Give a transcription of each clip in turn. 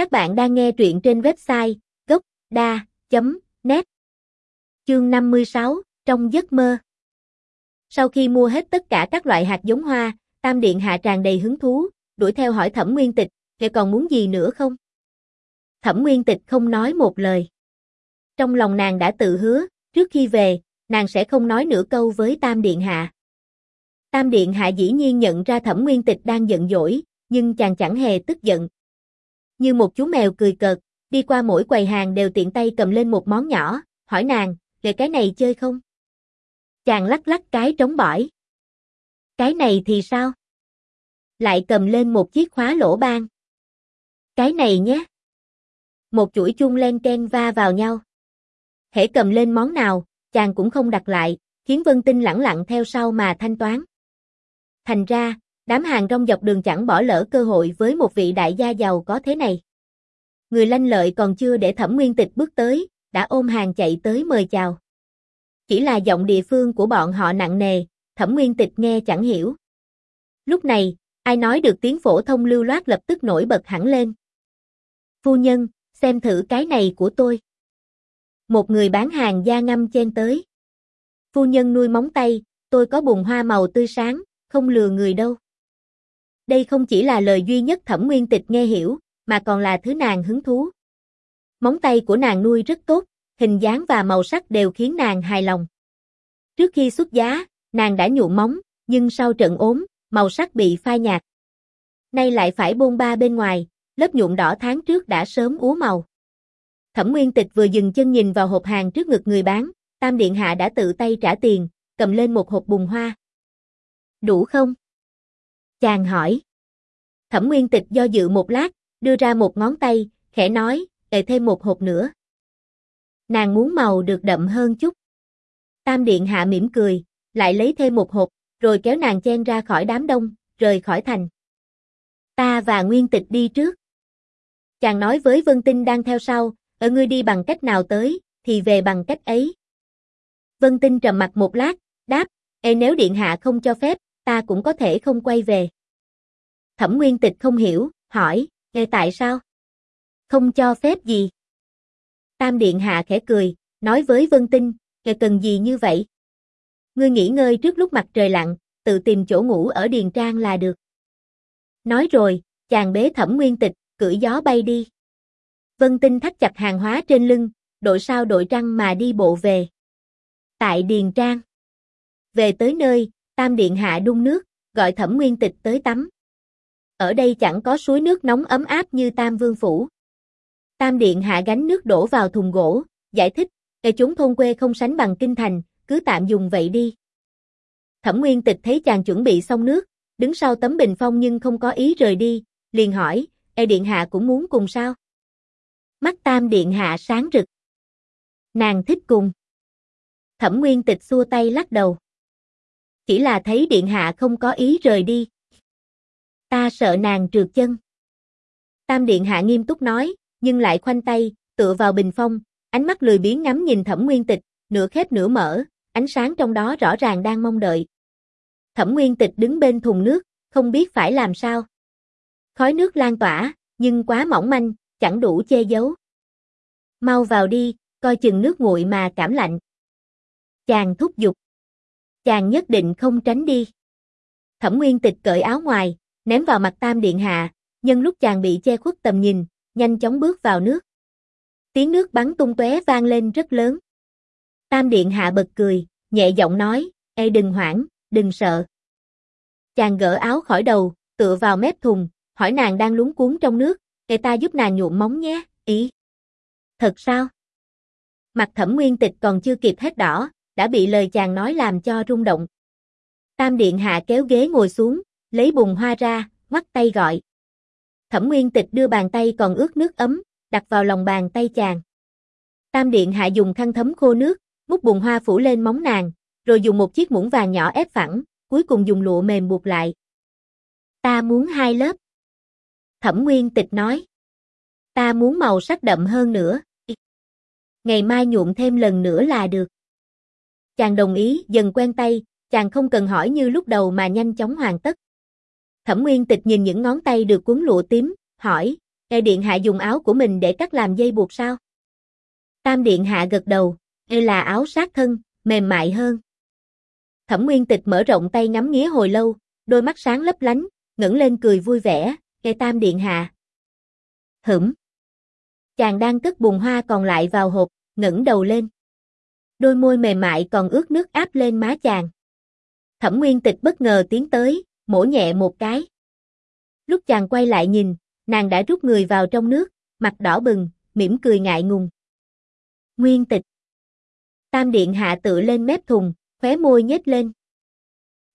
Các bạn đang nghe truyện trên website gốc.da.net Chương 56, Trong giấc mơ Sau khi mua hết tất cả các loại hạt giống hoa, Tam Điện Hạ tràn đầy hứng thú, đuổi theo hỏi Thẩm Nguyên Tịch, "Kẻ còn muốn gì nữa không?" Thẩm Nguyên Tịch không nói một lời. Trong lòng nàng đã tự hứa, trước khi về, nàng sẽ không nói nửa câu với Tam Điện Hạ. Tam Điện Hạ dĩ nhiên nhận ra Thẩm Nguyên Tịch đang giận dỗi, nhưng chàng chẳng hề tức giận. Như một chú mèo cười cợt, đi qua mỗi quầy hàng đều tiện tay cầm lên một món nhỏ, hỏi nàng, để cái này chơi không?" Chàng lắc lắc cái trống bỏi. "Cái này thì sao?" Lại cầm lên một chiếc khóa lỗ ban. "Cái này nhé." Một chuỗi chuông len ken va vào nhau. Hễ cầm lên món nào, chàng cũng không đặt lại, khiến Vân Tinh lẳng lặng theo sau mà thanh toán. Thành ra, đám hàng rong dọc đường chẳng bỏ lỡ cơ hội với một vị đại gia giàu có thế này. Người lanh lợi còn chưa để thẩm nguyên tịch bước tới, đã ôm hàng chạy tới mời chào. Chỉ là giọng địa phương của bọn họ nặng nề, thẩm nguyên tịch nghe chẳng hiểu. Lúc này, ai nói được tiếng phổ thông lưu loát lập tức nổi bật hẳn lên. Phu nhân, xem thử cái này của tôi. Một người bán hàng da ngâm chen tới. Phu nhân nuôi móng tay, tôi có bùn hoa màu tươi sáng, không lừa người đâu. Đây không chỉ là lời duy nhất thẩm nguyên tịch nghe hiểu, mà còn là thứ nàng hứng thú. Móng tay của nàng nuôi rất tốt, hình dáng và màu sắc đều khiến nàng hài lòng. Trước khi xuất giá, nàng đã nhuộm móng, nhưng sau trận ốm, màu sắc bị phai nhạt. Nay lại phải bôn ba bên ngoài, lớp nhuộm đỏ tháng trước đã sớm úa màu. Thẩm Nguyên Tịch vừa dừng chân nhìn vào hộp hàng trước ngực người bán, Tam Điện Hạ đã tự tay trả tiền, cầm lên một hộp bùn hoa. Đủ không? Chàng hỏi. Thẩm Nguyên Tịch do dự một lát, đưa ra một ngón tay, khẽ nói, để thêm một hộp nữa. Nàng muốn màu được đậm hơn chút. Tam Điện Hạ mỉm cười, lại lấy thêm một hộp, rồi kéo nàng chen ra khỏi đám đông, rời khỏi thành. Ta và Nguyên Tịch đi trước. Chàng nói với Vân Tinh đang theo sau, ở ngươi đi bằng cách nào tới, thì về bằng cách ấy. Vân Tinh trầm mặt một lát, đáp, Ê nếu Điện Hạ không cho phép, ta cũng có thể không quay về. Thẩm Nguyên Tịch không hiểu, hỏi, nghe tại sao? Không cho phép gì? Tam Điện Hạ khẽ cười, nói với Vân Tinh, nghe cần gì như vậy? Ngươi nghỉ ngơi trước lúc mặt trời lặn, tự tìm chỗ ngủ ở Điền Trang là được. Nói rồi, chàng bế Thẩm Nguyên Tịch, cưỡi gió bay đi. Vân Tinh thắt chặt hàng hóa trên lưng, đội sao đội trăng mà đi bộ về. Tại Điền Trang. Về tới nơi, Tam Điện Hạ đun nước, gọi Thẩm Nguyên Tịch tới tắm. Ở đây chẳng có suối nước nóng ấm áp như Tam Vương Phủ. Tam Điện Hạ gánh nước đổ vào thùng gỗ, giải thích, Ê chúng thôn quê không sánh bằng kinh thành, cứ tạm dùng vậy đi. Thẩm Nguyên Tịch thấy chàng chuẩn bị xong nước, đứng sau tấm bình phong nhưng không có ý rời đi, liền hỏi, Ê Điện Hạ cũng muốn cùng sao? Mắt Tam Điện Hạ sáng rực. Nàng thích cùng. Thẩm Nguyên Tịch xua tay lắc đầu. Chỉ là thấy Điện Hạ không có ý rời đi. Ta sợ nàng trượt chân. Tam Điện Hạ nghiêm túc nói, nhưng lại khoanh tay, tựa vào bình phong, ánh mắt lười biếng ngắm nhìn Thẩm Nguyên Tịch, nửa khép nửa mở, ánh sáng trong đó rõ ràng đang mong đợi. Thẩm Nguyên Tịch đứng bên thùng nước, không biết phải làm sao. Khói nước lan tỏa, nhưng quá mỏng manh, chẳng đủ che giấu. Mau vào đi, coi chừng nước nguội mà cảm lạnh. Chàng thúc giục. Chàng nhất định không tránh đi. Thẩm Nguyên Tịch cởi áo ngoài, ném vào mặt Tam Điện Hạ, nhân lúc chàng bị che khuất tầm nhìn, nhanh chóng bước vào nước. Tiếng nước bắn tung tóe vang lên rất lớn. Tam Điện Hạ bật cười, nhẹ giọng nói, Ê đừng hoảng, đừng sợ. Chàng gỡ áo khỏi đầu, tựa vào mép thùng, hỏi nàng đang lúng cuốn trong nước, Ê ta giúp nàng nhuộm móng nhé, ý. Thật sao? Mặt thẩm nguyên tịch còn chưa kịp hết đỏ, đã bị lời chàng nói làm cho rung động. Tam Điện Hạ kéo ghế ngồi xuống, lấy bùn hoa ra, ngoắt tay gọi. Thẩm Nguyên Tịch đưa bàn tay còn ướt nước ấm, đặt vào lòng bàn tay chàng. Tam Điện Hạ dùng khăn thấm khô nước, múc bùn hoa phủ lên móng nàng, rồi dùng một chiếc muỗng vàng nhỏ ép phẳng, cuối cùng dùng lụa mềm buộc lại. Ta muốn hai lớp. Thẩm Nguyên Tịch nói. Ta muốn màu sắc đậm hơn nữa. Ngày mai nhuộm thêm lần nữa là được. Chàng đồng ý, dần quen tay, chàng không cần hỏi như lúc đầu mà nhanh chóng hoàn tất. Thẩm Nguyên Tịch nhìn những ngón tay được cuốn lụa tím, hỏi, Ê điện hạ dùng áo của mình để cắt làm dây buộc sao? Tam điện hạ gật đầu, Ê là áo sát thân, mềm mại hơn. Thẩm Nguyên Tịch mở rộng tay ngắm nghía hồi lâu, đôi mắt sáng lấp lánh, ngẩng lên cười vui vẻ, Ê Tam điện hạ. Hửm. Chàng đang cất bùn hoa còn lại vào hộp, ngẩng đầu lên. Đôi môi mềm mại còn ướt nước áp lên má chàng. Thẩm Nguyên Tịch bất ngờ tiến tới, mổ nhẹ một cái. Lúc chàng quay lại nhìn, nàng đã rút người vào trong nước, mặt đỏ bừng, mỉm cười ngại ngùng. Nguyên Tịch. Tam Điện hạ tự lên mép thùng, khóe môi nhếch lên.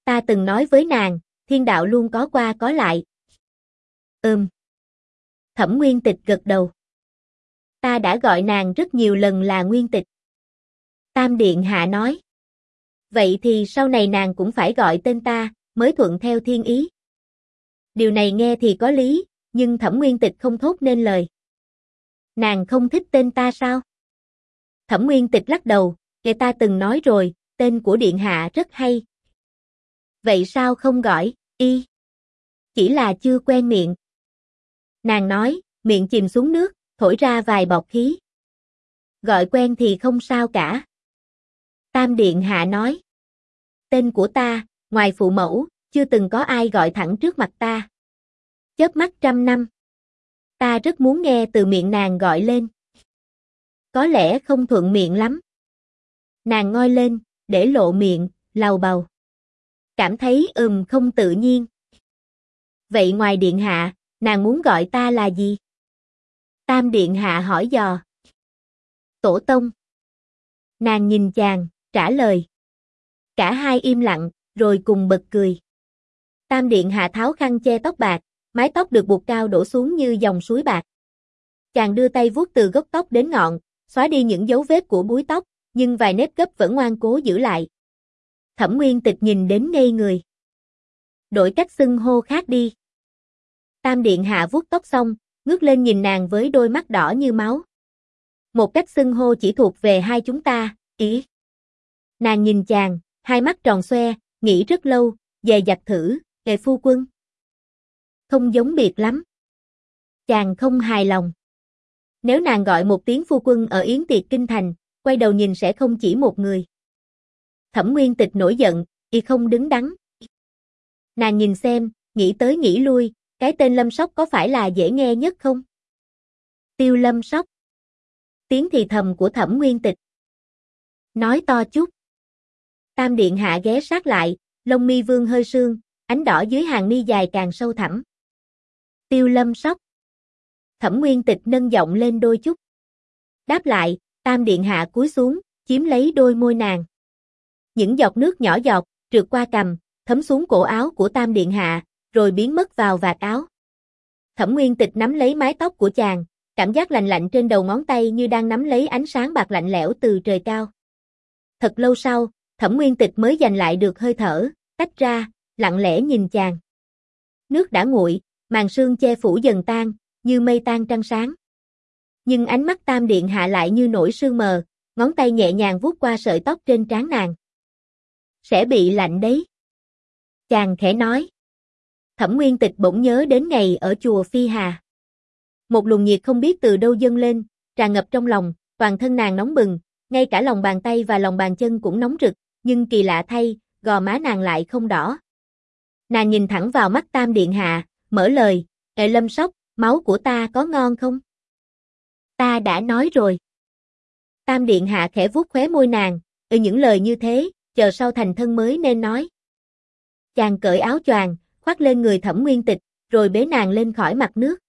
Ta từng nói với nàng, thiên đạo luôn có qua có lại. Ừm. Thẩm Nguyên Tịch gật đầu. Ta đã gọi nàng rất nhiều lần là Nguyên Tịch. Tam Điện Hạ nói. Vậy thì sau này nàng cũng phải gọi tên ta, mới thuận theo thiên ý. Điều này nghe thì có lý, nhưng Thẩm Nguyên Tịch không thốt nên lời. Nàng không thích tên ta sao? Thẩm Nguyên Tịch lắc đầu, người ta từng nói rồi, tên của Điện Hạ rất hay. Vậy sao không gọi, y? Chỉ là chưa quen miệng. Nàng nói, miệng chìm xuống nước, thổi ra vài bọt khí. Gọi quen thì không sao cả. Tam Điện Hạ nói. Tên của ta, ngoài phụ mẫu, chưa từng có ai gọi thẳng trước mặt ta. Chớp mắt trăm năm. Ta rất muốn nghe từ miệng nàng gọi lên. Có lẽ không thuận miệng lắm. Nàng ngoi lên, để lộ miệng, lầu bầu. Cảm thấy ừm không tự nhiên. Vậy ngoài điện hạ, nàng muốn gọi ta là gì? Tam điện hạ hỏi dò. Tổ tông. Nàng nhìn chàng, trả lời. Cả hai im lặng, rồi cùng bật cười. Tam điện hạ tháo khăn che tóc bạc, mái tóc được buộc cao đổ xuống như dòng suối bạc. Chàng đưa tay vuốt từ gốc tóc đến ngọn, xóa đi những dấu vết của búi tóc, nhưng vài nếp gấp vẫn ngoan cố giữ lại. Thẩm Nguyên Tịch nhìn đến ngây người. Đổi cách xưng hô khác đi. Tam Điện Hạ vuốt tóc xong, ngước lên nhìn nàng với đôi mắt đỏ như máu. Một cách xưng hô chỉ thuộc về hai chúng ta, ý. Nàng nhìn chàng, hai mắt tròn xoe, nghĩ rất lâu, về giặt thử, về phu quân. Không giống biệt lắm. Chàng không hài lòng. Nếu nàng gọi một tiếng phu quân ở yến tiệc kinh thành, quay đầu nhìn sẽ không chỉ một người. Thẩm Nguyên Tịch nổi giận, y không đứng đắn. Nàng nhìn xem, nghĩ tới nghĩ lui, cái tên Lâm Sóc có phải là dễ nghe nhất không? Tiêu Lâm Sóc. Tiếng thì thầm của Thẩm Nguyên Tịch. Nói to chút. Tam Điện Hạ ghé sát lại, lông mi vương hơi sương, ánh đỏ dưới hàng mi dài càng sâu thẳm. Tiêu Lâm Sóc. Thẩm Nguyên Tịch nâng giọng lên đôi chút. Đáp lại, Tam Điện Hạ cúi xuống, chiếm lấy đôi môi nàng. Những giọt nước nhỏ giọt, trượt qua cằm, thấm xuống cổ áo của Tam Điện Hạ, rồi biến mất vào vạt áo. Thẩm Nguyên Tịch nắm lấy mái tóc của chàng, cảm giác lạnh lạnh trên đầu ngón tay như đang nắm lấy ánh sáng bạc lạnh lẽo từ trời cao. Thật lâu sau, Thẩm Nguyên Tịch mới giành lại được hơi thở, tách ra, lặng lẽ nhìn chàng. Nước đã nguội, màn sương che phủ dần tan, như mây tan trăng sáng. Nhưng ánh mắt Tam Điện hạ lại như nổi sương mờ, ngón tay nhẹ nhàng vuốt qua sợi tóc trên trán nàng. Sẽ bị lạnh đấy. Chàng khẽ nói. Thẩm Nguyên Tịch bỗng nhớ đến ngày ở chùa Phi Hà. Một luồng nhiệt không biết từ đâu dâng lên, tràn ngập trong lòng, toàn thân nàng nóng bừng, ngay cả lòng bàn tay và lòng bàn chân cũng nóng rực, nhưng kỳ lạ thay, gò má nàng lại không đỏ. Nàng nhìn thẳng vào mắt Tam Điện Hạ, mở lời, Ê Lâm Sóc, máu của ta có ngon không? Ta đã nói rồi. Tam Điện Hạ khẽ vuốt khóe môi nàng, ừ những lời như thế, chờ sau thành thân mới nên nói. Chàng cởi áo choàng, khoác lên người thẩm nguyên tịch, rồi bế nàng lên khỏi mặt nước.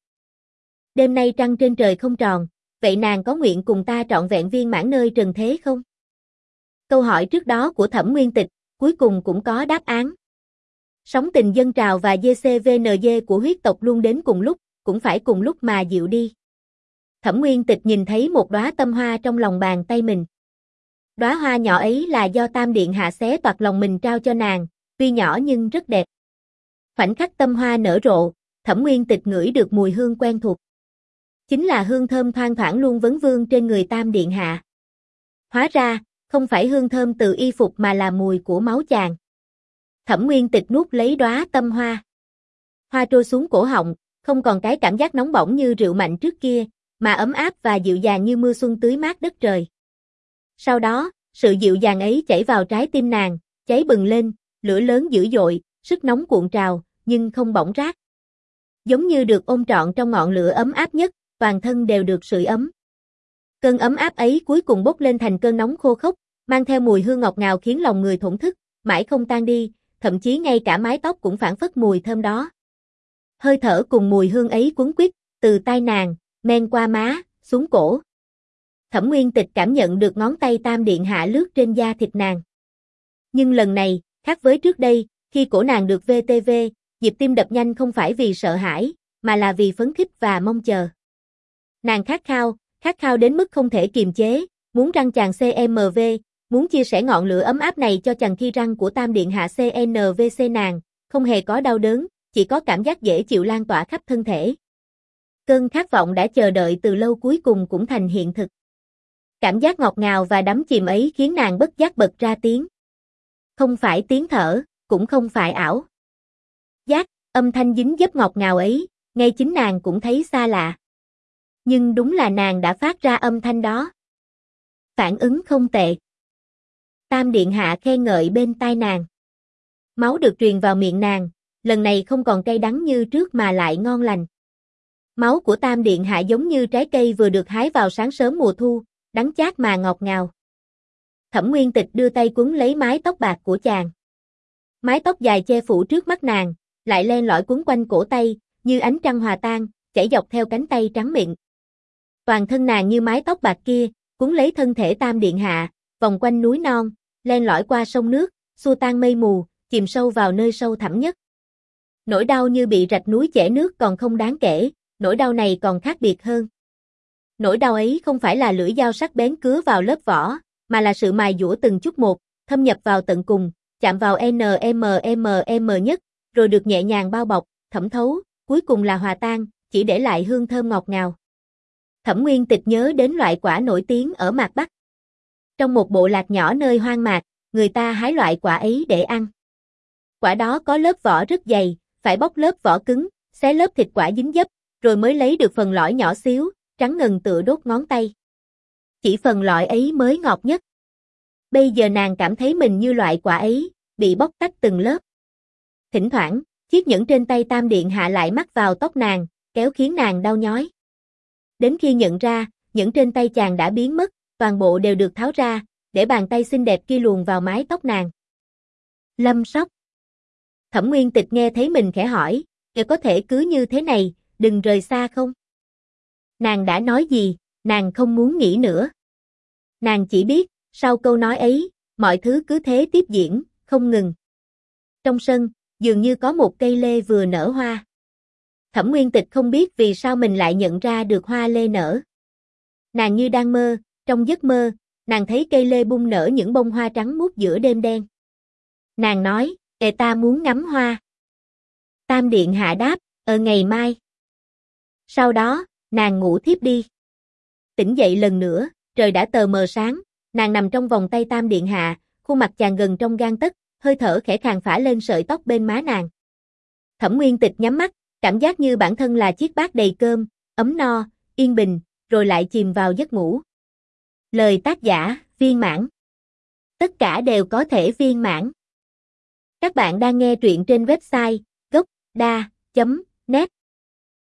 Đêm nay trăng trên trời không tròn, vậy nàng có nguyện cùng ta trọn vẹn viên mãn nơi trần thế không? Câu hỏi trước đó của thẩm nguyên tịch, cuối cùng cũng có đáp án. Sóng tình dân trào và GCVNG của huyết tộc luôn đến cùng lúc, cũng phải cùng lúc mà dịu đi. Thẩm Nguyên Tịch nhìn thấy một đóa tâm hoa trong lòng bàn tay mình. Đóa hoa nhỏ ấy là do Tam Điện hạ xé toạc lòng mình trao cho nàng, tuy nhỏ nhưng rất đẹp. Khoảnh khắc tâm hoa nở rộ, Thẩm Nguyên Tịch ngửi được mùi hương quen thuộc. Chính là hương thơm thoang thoảng luôn vấn vương trên người Tam Điện hạ. Hóa ra, không phải hương thơm từ y phục mà là mùi của máu chàng. Thẩm Nguyên Tịch nuốt lấy đóa tâm hoa. Hoa trôi xuống cổ họng, không còn cái cảm giác nóng bỏng như rượu mạnh trước kia, mà ấm áp và dịu dàng như mưa xuân tưới mát đất trời. Sau đó, sự dịu dàng ấy chảy vào trái tim nàng, cháy bừng lên, lửa lớn dữ dội, sức nóng cuộn trào, nhưng không bỏng rát. Giống như được ôm trọn trong ngọn lửa ấm áp nhất, toàn thân đều được sưởi ấm. Cơn ấm áp ấy cuối cùng bốc lên thành cơn nóng khô khốc, mang theo mùi hương ngọt ngào khiến lòng người thổn thức, mãi không tan đi, thậm chí ngay cả mái tóc cũng phản phất mùi thơm đó. Hơi thở cùng mùi hương ấy cuốn quýt, từ tai nàng, men qua má, xuống cổ. Thẩm Nguyên Tịch cảm nhận được ngón tay Tam Điện Hạ lướt trên da thịt nàng. Nhưng lần này, khác với trước đây, khi cổ nàng được VTV, nhịp tim đập nhanh không phải vì sợ hãi, mà là vì phấn khích và mong chờ. Nàng khát khao, khát khao đến mức không thể kiềm chế, muốn răng chàng CMV, muốn chia sẻ ngọn lửa ấm áp này cho chàng khi răng của Tam Điện Hạ CNVC nàng, không hề có đau đớn, chỉ có cảm giác dễ chịu lan tỏa khắp thân thể. Cơn khát vọng đã chờ đợi từ lâu cuối cùng cũng thành hiện thực. Cảm giác ngọt ngào và đắm chìm ấy khiến nàng bất giác bật ra tiếng. Không phải tiếng thở, cũng không phải ảo. Giác, âm thanh dính dấp ngọt ngào ấy, ngay chính nàng cũng thấy xa lạ. Nhưng đúng là nàng đã phát ra âm thanh đó. Phản ứng không tệ. Tam Điện Hạ khen ngợi bên tai nàng. Máu được truyền vào miệng nàng, lần này không còn cay đắng như trước mà lại ngon lành. Máu của Tam Điện Hạ giống như trái cây vừa được hái vào sáng sớm mùa thu, đắng chát mà ngọt ngào. Thẩm Nguyên Tịch đưa tay quấn lấy mái tóc bạc của chàng. Mái tóc dài che phủ trước mắt nàng, lại len lỏi quấn quanh cổ tay, như ánh trăng hòa tan, chảy dọc theo cánh tay trắng miệng. Toàn thân nàng như mái tóc bạc kia, cuốn lấy thân thể Tam Điện Hạ, vòng quanh núi non, len lỏi qua sông nước, xua tan mây mù, chìm sâu vào nơi sâu thẳm nhất. Nỗi đau như bị rạch núi chẻ nước còn không đáng kể, nỗi đau này còn khác biệt hơn. Nỗi đau ấy không phải là lưỡi dao sắc bén cứa vào lớp vỏ, mà là sự mài dũa từng chút một, thâm nhập vào tận cùng, chạm vào NMMM nhất, rồi được nhẹ nhàng bao bọc, thẩm thấu, cuối cùng là hòa tan, chỉ để lại hương thơm ngọt ngào. Thẩm Nguyên Tịch nhớ đến loại quả nổi tiếng ở mạc Bắc. Trong một bộ lạc nhỏ nơi hoang mạc, người ta hái loại quả ấy để ăn. Quả đó có lớp vỏ rất dày, phải bóc lớp vỏ cứng, xé lớp thịt quả dính dấp, rồi mới lấy được phần lõi nhỏ xíu, trắng ngần tựa đốt ngón tay. Chỉ phần lõi ấy mới ngọt nhất. Bây giờ nàng cảm thấy mình như loại quả ấy, bị bóc tách từng lớp. Thỉnh thoảng, chiếc nhẫn trên tay tam điện hạ lại mắc vào tóc nàng, kéo khiến nàng đau nhói. Đến khi nhận ra, những trên tay chàng đã biến mất, toàn bộ đều được tháo ra, để bàn tay xinh đẹp kia luồn vào mái tóc nàng. Lâm sóc. Thẩm Nguyên Tịch nghe thấy mình khẽ hỏi, "Kẻ có thể cứ như thế này, đừng rời xa không?" Nàng đã nói gì, nàng không muốn nghĩ nữa. Nàng chỉ biết, sau câu nói ấy, mọi thứ cứ thế tiếp diễn, không ngừng. Trong sân, dường như có một cây lê vừa nở hoa. Thẩm Nguyên Tịch không biết vì sao mình lại nhận ra được hoa lê nở. Nàng như đang mơ, trong giấc mơ, nàng thấy cây lê bung nở những bông hoa trắng muốt giữa đêm đen. Nàng nói, Ê ta muốn ngắm hoa. Tam Điện hạ đáp, ở ngày mai. Sau đó, nàng ngủ thiếp đi. Tỉnh dậy lần nữa, trời đã tờ mờ sáng, nàng nằm trong vòng tay Tam Điện hạ, khuôn mặt chàng gần trong gan tất, hơi thở khẽ khàng phả lên sợi tóc bên má nàng. Thẩm Nguyên Tịch nhắm mắt, cảm giác như bản thân là chiếc bát đầy cơm, ấm no, yên bình, rồi lại chìm vào giấc ngủ. Lời tác giả, viên mãn. Tất cả đều có thể viên mãn. Các bạn đang nghe truyện trên website gocda.net